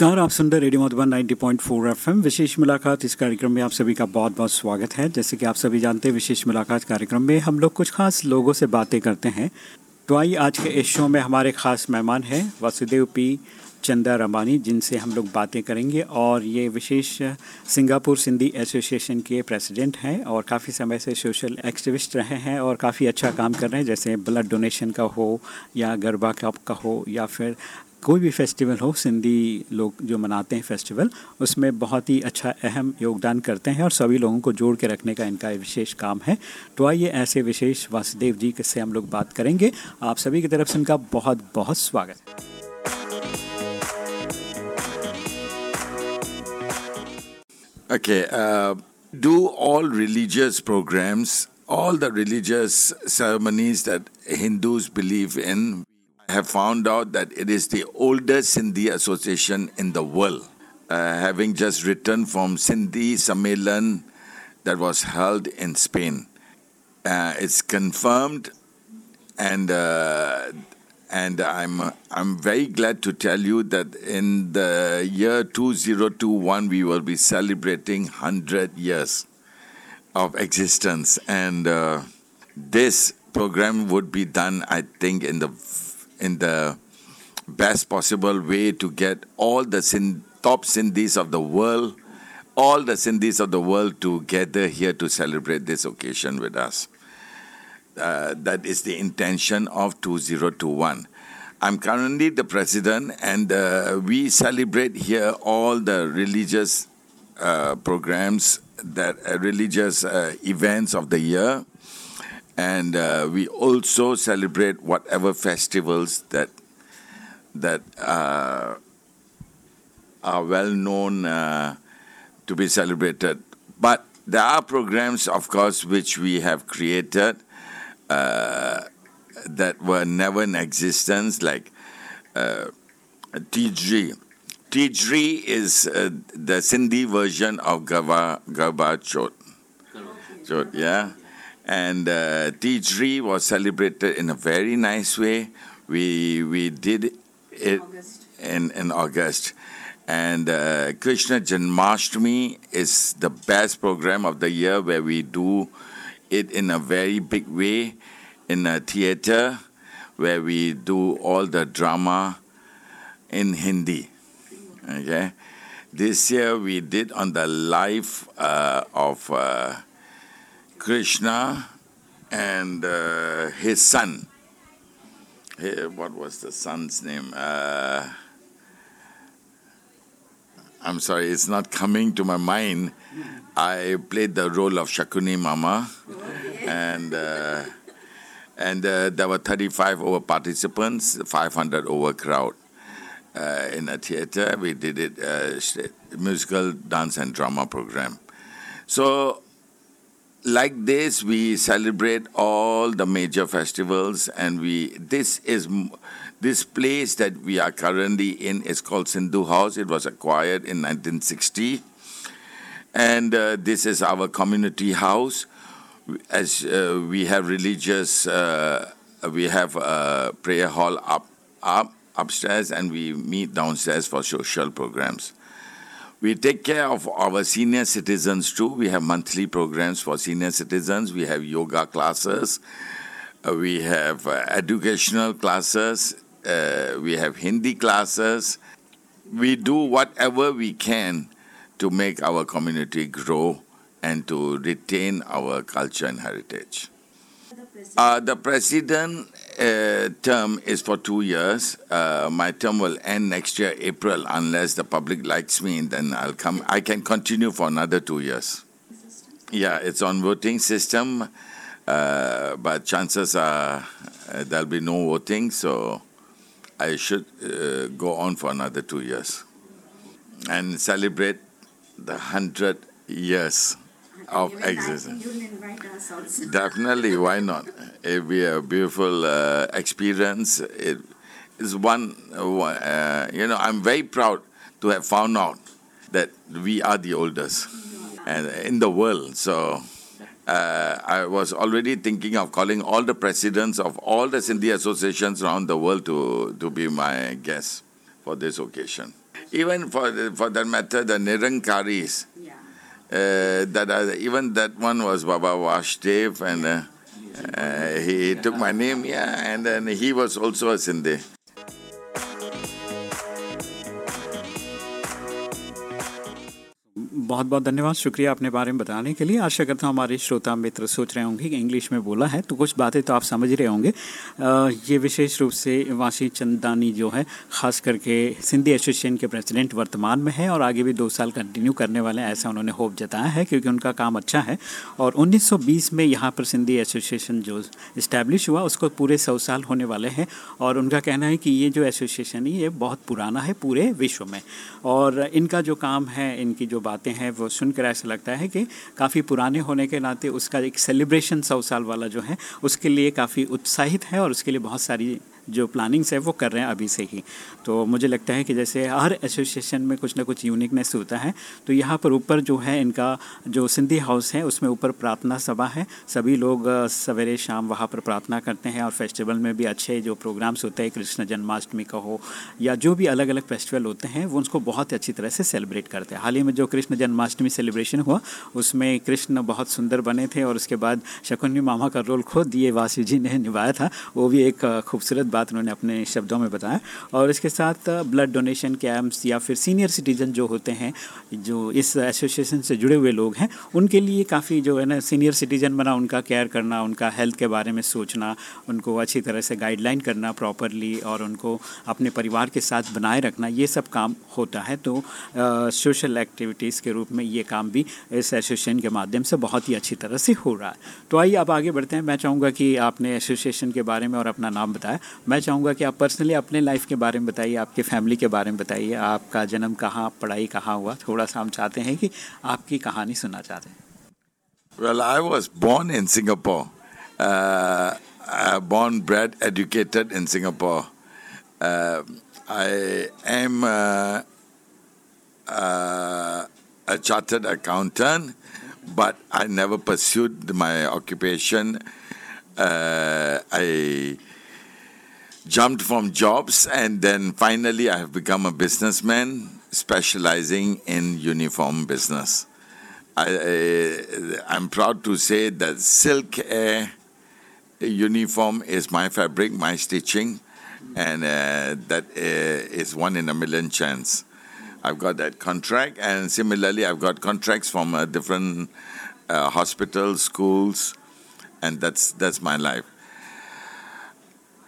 नमस्कार, आप सुन रहे रेडियो मधुबन 90.4 एफएम। विशेष मुलाकात इस कार्यक्रम में आप सभी का बहुत बहुत स्वागत है। जैसे कि आप सभी जानते हैं, विशेष मुलाकात कार्यक्रम में हम लोग कुछ खास लोगों से बातें करते हैं। तो आइए, आज के इस शो में हमारे खास मेहमान हैं वासुदेव पी चंदा रमानी जिनसे हम लोग बातें करेंगे। और ये विशेष सिंगापुर सिंधी एसोसिएशन के प्रेसिडेंट हैं और काफ़ी समय से सोशल एक्टिविस्ट रहे हैं और काफ़ी अच्छा काम कर रहे हैं, जैसे ब्लड डोनेशन का हो या गरबा कप का हो या फिर कोई भी फेस्टिवल हो सिंधी लोग जो मनाते हैं फेस्टिवल उसमें बहुत ही अच्छा अहम योगदान करते हैं और सभी लोगों को जोड़ के रखने का इनका विशेष काम है। तो आइए ऐसे विशेष वासुदेव जी से हम लोग बात करेंगे। आप सभी की तरफ़ से इनका बहुत बहुत स्वागत है। Do all religious programs, all the religious ceremonies that Hindus believe in, have found out that it is the oldest Sindhi association in the world. Uh, having just returned from Sindhi Sammelan that was held in Spain. Uh, it's confirmed and uh, and I'm I'm very glad to tell you that in the year 2021 we will be celebrating 100 years of existence and uh, this program would be done I think in the in the best possible way to get all the Sin- top Sindhis of the world all the Sindhis of the world to gather here to celebrate this occasion with us uh, that is the intention of 2021. I'm currently the president, and uh, we celebrate here all the religious uh, programs, that uh, religious uh, events of the year, and uh, we also celebrate whatever festivals that that uh, are well known uh, to be celebrated. But there are programs, of course, which we have created uh, that were never in existence, like uh, Tijri. Tijri is uh, the Sindhi version of Gava, Gava Chot. Chot, yeah. And uh, Tijri was celebrated in a very nice way. We, we did it in, in August. And uh, Krishna Janmashtami is the best program of the year where we do it in a very big way in a theater where we do all the drama in Hindi. Okay. This year we did on the life uh, of uh, Krishna and uh, his son. What was the son's name? Uh, I'm sorry, it's not coming to my mind. I played the role of Shakuni Mama, and uh, and uh, there were 35 over participants, 500 over crowd uh, in a theater. We did it uh, musical dance and drama program. So like this we celebrate all the major festivals and we this is this place that we are currently in is called Sindhu House. It was acquired in 1960 and uh, this is our community house. As uh, we have religious uh, we have a prayer hall up up upstairs and we meet downstairs for social programs we take care of our senior citizens too. We have monthly programs for senior citizens. We have yoga classes. Uh, we have uh, educational classes. Uh, we have Hindi classes. We do whatever we can to make our community grow and to retain our culture and heritage. Uh, the president uh, term is for two years. Uh, my term will end next year, April, unless the public likes me. and Then I'll come. I can continue for another two years. Yeah, it's on voting system, uh, but chances are uh, there'll be no voting, so I should uh, go on for another two years and celebrate the hundred years of Even existence. think you'll invite us also. Definitely, why not? It'll be a beautiful uh, experience. It is one, uh, you know, I'm very proud to have found out that we are the oldest and in the world. So uh, I was already thinking of calling all the presidents of all the Sindhi associations around the world to, to be my guests for this occasion. Even for, for that matter, the Nirankaris. Uh, that I, even that one was Baba Vashdev, and uh, uh, he took my name, yeah, and then he was also a Sindhi. बहुत बहुत धन्यवाद। शुक्रिया अपने बारे में बताने के लिए। आशा करता हूँ हमारे श्रोता मित्र सोच रहे होंगे कि इंग्लिश में बोला है तो कुछ बातें तो आप समझ रहे होंगे। ये विशेष रूप से वाशी चंदानी जो है, ख़ास करके सिंधी एसोसिएशन के प्रेसिडेंट वर्तमान में है और आगे भी दो साल कंटिन्यू करने वाले ऐसा उन्होंने होप जताया है, क्योंकि उनका काम अच्छा है। और 1920 में यहाँ पर सिंधी एसोसिएशन जो इस्टेब्लिश हुआ, उसको पूरे सौ साल होने वाले हैं और उनका कहना है कि ये जो एसोसिएशन है, ये बहुत पुराना है पूरे विश्व में। और इनका जो काम है, इनकी जो बातें हैं वो सुनकर ऐसा लगता है कि काफ़ी पुराने होने के नाते उसका एक सेलिब्रेशन सौ साल वाला जो है, उसके लिए काफ़ी उत्साहित है और उसके लिए बहुत सारी जो प्लानिंग्स है, वो कर रहे हैं अभी से ही। तो मुझे लगता है कि जैसे हर एसोसिएशन में कुछ ना कुछ यूनिकनेस होता है तो यहाँ पर ऊपर जो है इनका जो सिंधी हाउस है, उसमें ऊपर प्रार्थना सभा है। सभी लोग सवेरे शाम वहाँ पर प्रार्थना करते हैं और फेस्टिवल में भी अच्छे जो प्रोग्राम्स होते हैं, कृष्ण जन्माष्टमी का हो या जो भी अलग अलग फेस्टिवल होते हैं, वो उसको बहुत अच्छी तरह से सेलिब्रेट करते हैं। हाल ही में जो कृष्ण जन्माष्टमी सेलिब्रेशन हुआ, उसमें कृष्ण बहुत सुंदर बने थे और उसके बाद शकुनी मामा का रोल खुद ये वासी जी ने निभाया था, वो भी एक खूबसूरत बात उन्होंने अपने शब्दों में बताया। और इसके साथ ब्लड डोनेशन कैंप्स या फिर सीनियर सिटीजन जो होते हैं, जो इस एसोसिएशन से जुड़े हुए लोग हैं, उनके लिए काफ़ी जो है ना सीनियर सिटीजन बना, उनका केयर करना, उनका हेल्थ के बारे में सोचना, उनको अच्छी तरह से गाइडलाइन करना प्रॉपरली और उनको अपने परिवार के साथ बनाए रखना, ये सब काम होता है। तो सोशल एक्टिविटीज़ के रूप में ये काम भी इस एसोसिएशन के माध्यम से बहुत ही अच्छी तरह से हो रहा है। तो आइए अब आगे बढ़ते हैं। मैं चाहूँगा कि आपने एसोसिएशन के बारे में और अपना नाम बताया मैं चाहूँगा कि आप पर्सनली अपने लाइफ के बारे में बताइए, आपके फैमिली के बारे में बताइए, आपका जन्म कहाँ, पढ़ाई कहाँ हुआ? थोड़ा सा हम चाहते हैं कि आपकी कहानी सुनना चाहते हैं। Born Singapore born bred educated in Singapore I am a chartered but I never never my occupation I jumped from jobs and then finally I have become a businessman specializing in uniform business. I, I'm proud to say that Silk Air uniform is my fabric, my stitching, and uh, that uh, is one in a million chance. I've got that contract, and similarly, I've got contracts from uh, different uh, hospitals, schools, and that's that's my life.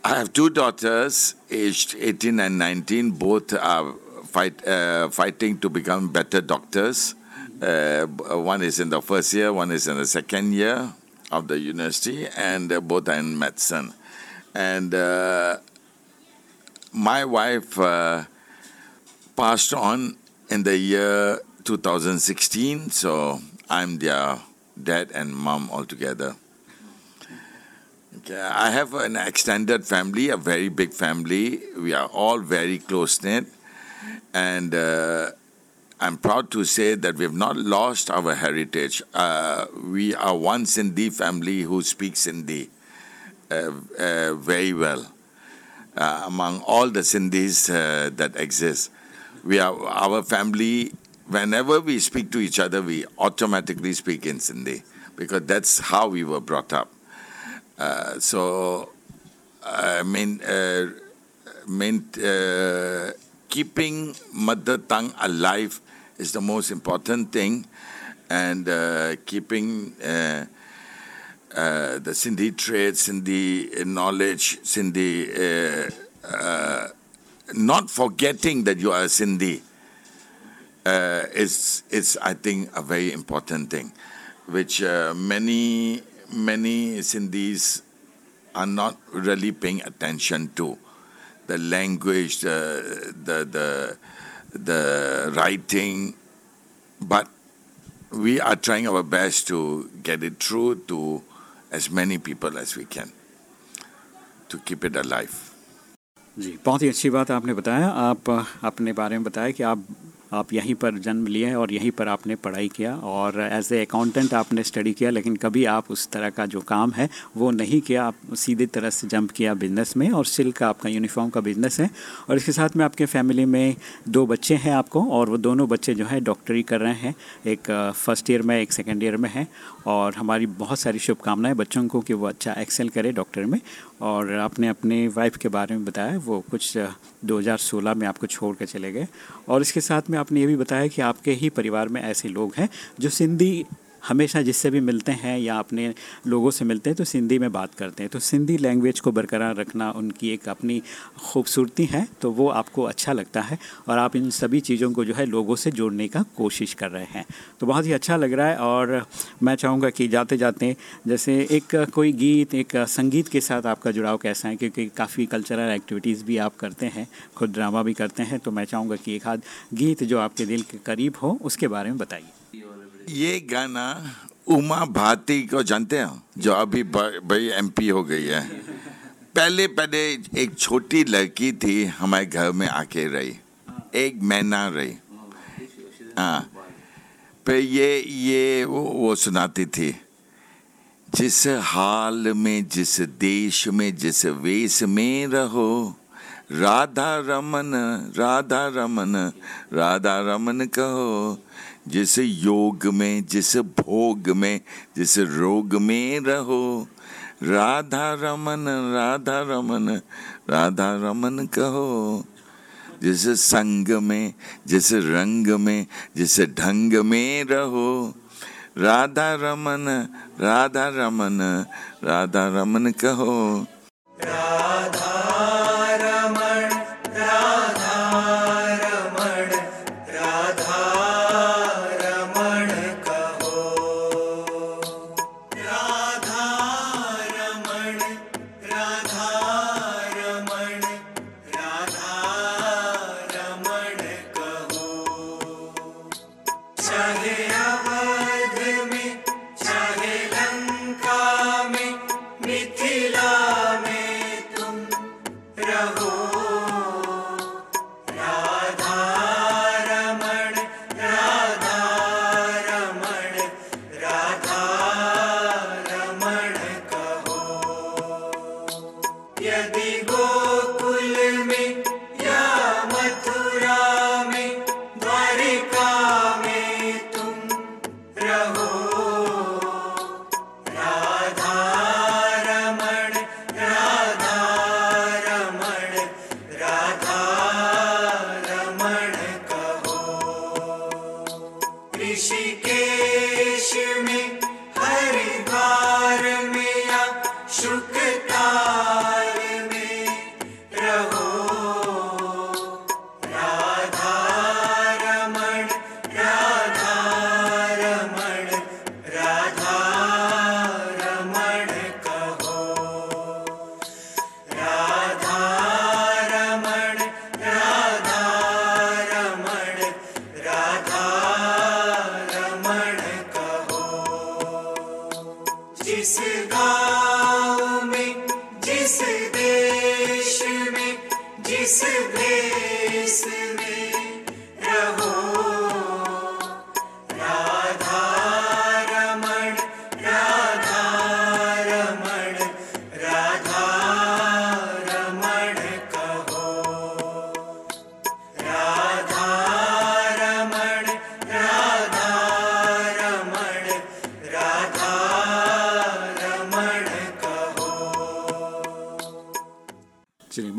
I have two daughters, aged 18 and 19. Both are fight, uh, fighting to become better doctors. Uh, one is in the first year, one is in the second year of the university, and uh, both are in medicine. And uh, my wife uh, passed on in the year 2016, so I'm their dad and mom altogether. Okay, I have an extended family, a very big family. We are all very close knit, and uh, I'm proud to say that we have not lost our heritage. Uh, we are one Sindhi family who speaks Sindhi uh, uh, very well uh, among all the Sindhis uh, that exist. We are our family. Whenever we speak to each other, we automatically speak in Sindhi because that's how we were brought up. Uh, so, I mean, uh, mean uh, keeping mother tongue alive is the most important thing, and uh, keeping uh, uh, the Sindhi traits, Sindhi knowledge, Sindhi, uh, uh, not forgetting that you are Sindhi uh, is is I think a very important thing, which uh, many many Sindhis are not really paying attention to. The language, the the the, the writing, but we are trying our best to get it through to as many people as we can to keep it alive. जी बहुत ही अच्छी बात आपने बताया आप अपने बारे में बताया कि आप आप यहीं पर जन्म लिए और यहीं पर आपने पढ़ाई किया और एज ए अकाउंटेंट आपने स्टडी किया, लेकिन कभी आप उस तरह का जो काम है, वो नहीं किया। आप सीधे तरह से जंप किया बिज़नेस में और सिल्क का आपका यूनिफॉर्म का बिज़नेस है। और इसके साथ में आपके फैमिली में दो बच्चे हैं आपको और वो दोनों बच्चे जो है डॉक्टरी कर रहे हैं। एक फ़र्स्ट ईयर में, एक सेकेंड ईयर में है और हमारी बहुत सारी शुभकामनाएँ बच्चों को कि वो अच्छा एक्सेल करे डॉक्टर में। और आपने अपने वाइफ के बारे में बताया, वो कुछ 2016 में आपको छोड़ कर चले गए। और इसके साथ में आपने ये भी बताया कि आपके ही परिवार में ऐसे लोग हैं जो सिंधी हमेशा जिससे भी मिलते हैं या अपने लोगों से मिलते हैं तो सिंधी में बात करते हैं। तो सिंधी लैंग्वेज को बरकरार रखना उनकी एक अपनी खूबसूरती है तो वो आपको अच्छा लगता है और आप इन सभी चीज़ों को जो है लोगों से जोड़ने का कोशिश कर रहे हैं। तो बहुत ही अच्छा लग रहा है और मैं चाहूँगा कि जाते जाते जैसे एक कोई गीत, एक संगीत के साथ आपका जुड़ाव कैसा है? क्योंकि काफ़ी कल्चरल एक्टिविटीज़ भी आप करते हैं, खुद ड्रामा भी करते हैं तो मैं चाहूँगा कि एक आध गीत जो आपके दिल के करीब हो, उसके बारे में बताइए। ये गाना उमा भारती को जानते हैं? जो अभी भाई एमपी हो गई है। पहले पहले एक छोटी लड़की थी हमारे घर में आके रही। एक महीना रही। हाँ। पे ये ये वो, वो सुनाती थी। जिस हाल में जिस देश में जिस वेश में रहो राधा रमन राधा रमन राधा रमन कहो जिस योग में, जैसे भोग में, जैसे रोग में रहो। राधा रमन राधा रमन राधा रमन कहो। जैसे संग में, जैसे रंग में, जैसे ढंग में रहो। राधा रमन राधा रमन राधा रमन कहो। she gave. जिस देश में जिस देश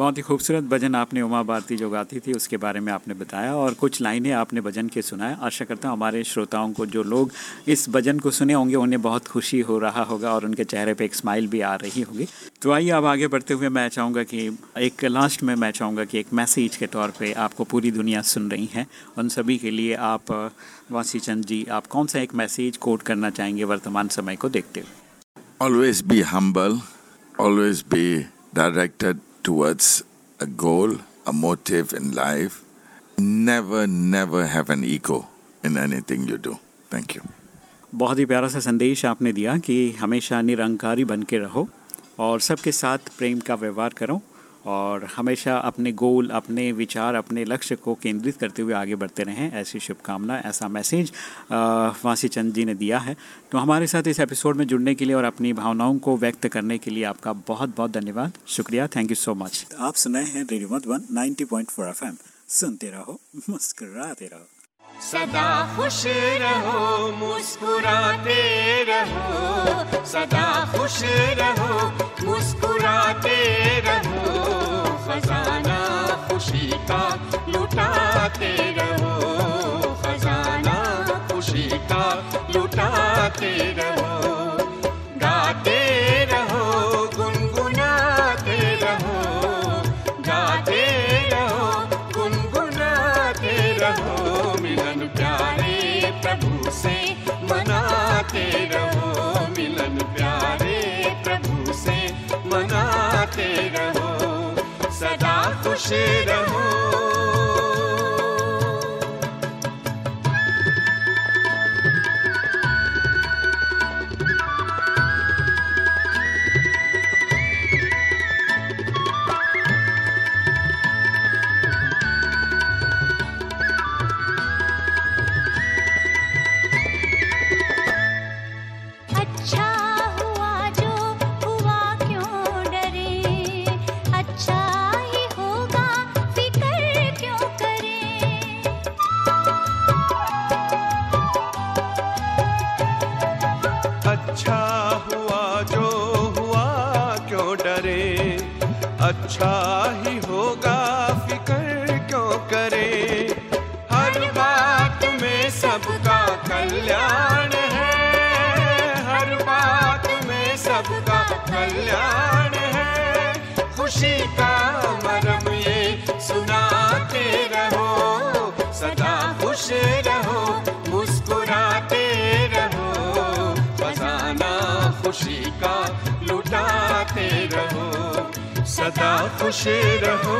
बहुत ही खूबसूरत भजन आपने उमा भारती जो गाती थी, उसके बारे में आपने बताया और कुछ लाइनें आपने भजन के सुनाया आशा करता हूँ हमारे श्रोताओं को जो लोग इस भजन को सुने होंगे, उन्हें बहुत खुशी हो रहा होगा और उनके चेहरे पे एक स्माइल भी आ रही होगी। तो आइए अब आगे बढ़ते हुए मैं चाहूँगा कि, एक लास्ट में मैं चाहूँगा कि एक मैसेज के तौर पर आपको पूरी दुनिया सुन रही हैं। उन सभी के लिए आप, वासी चंद जी, आप कौन सा एक मैसेज कोट करना चाहेंगे वर्तमान समय को देखते हुए? Always be humble always be directed towards a goal, a motive in life. Never, never have an ego in anything you do. Thank you. बहुत ही प्यारा सा संदेश आपने दिया कि हमेशा निरंकारी बन के रहो और सबके साथ प्रेम का व्यवहार करो और हमेशा अपने गोल, अपने विचार, अपने लक्ष्य को केंद्रित करते हुए आगे बढ़ते रहें। ऐसी शुभकामना, ऐसा मैसेज वासी चंद जी ने दिया है। तो हमारे साथ इस एपिसोड में जुड़ने के लिए और अपनी भावनाओं को व्यक्त करने के लिए आपका बहुत बहुत धन्यवाद। शुक्रिया। थैंक यू सो मच आप सुनाए हैं रेडियो मधुबन 90.4 एफएम। सुनते रहो, मुस्कुराते रहो। सदा खुश रहो, मुस्कुराते रहो। सदा खुश रहो, मुस्कुराते रहो। खजाना खुशी का लुटाते रहो। खजाना खुशी का लुटाते रहो। Shiramu. कल्याण है। खुशी का मरम ये सुनाते रहो, सदा खुश रहो, मुस्कुराते रहो खजाना खुशी का, लुटाते रहो, सदा खुश रहो।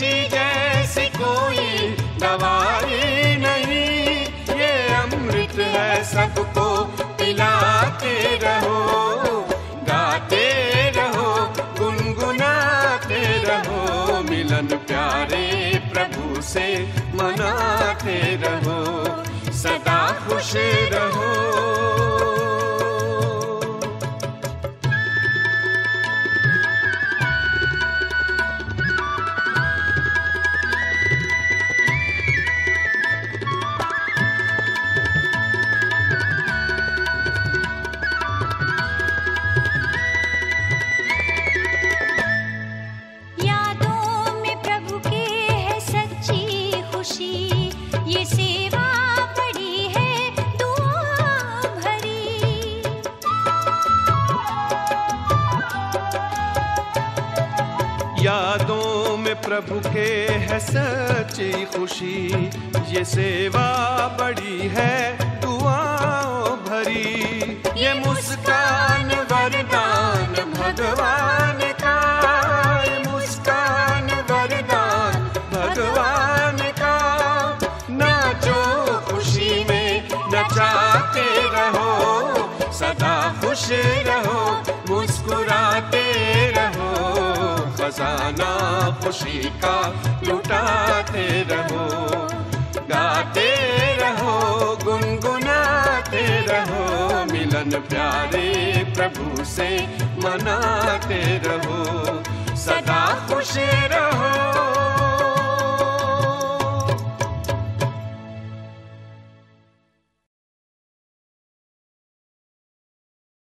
खुशी जैसी कोई दवा ही नहीं। ये अमृत है सबको, पिलाते रहो, गाते रहो, गुनगुनाते रहो, मिलन प्यारे प्रभु से मनाते रहो, सदा खुश रहो। के है सच्ची खुशी ये सेवा बड़ी है। खजाना खुशी का लुटाते रहो, गाते रहो, गुनगुनाते रहो, मिलन प्यारे प्रभु से मनाते रहो, सदा खुश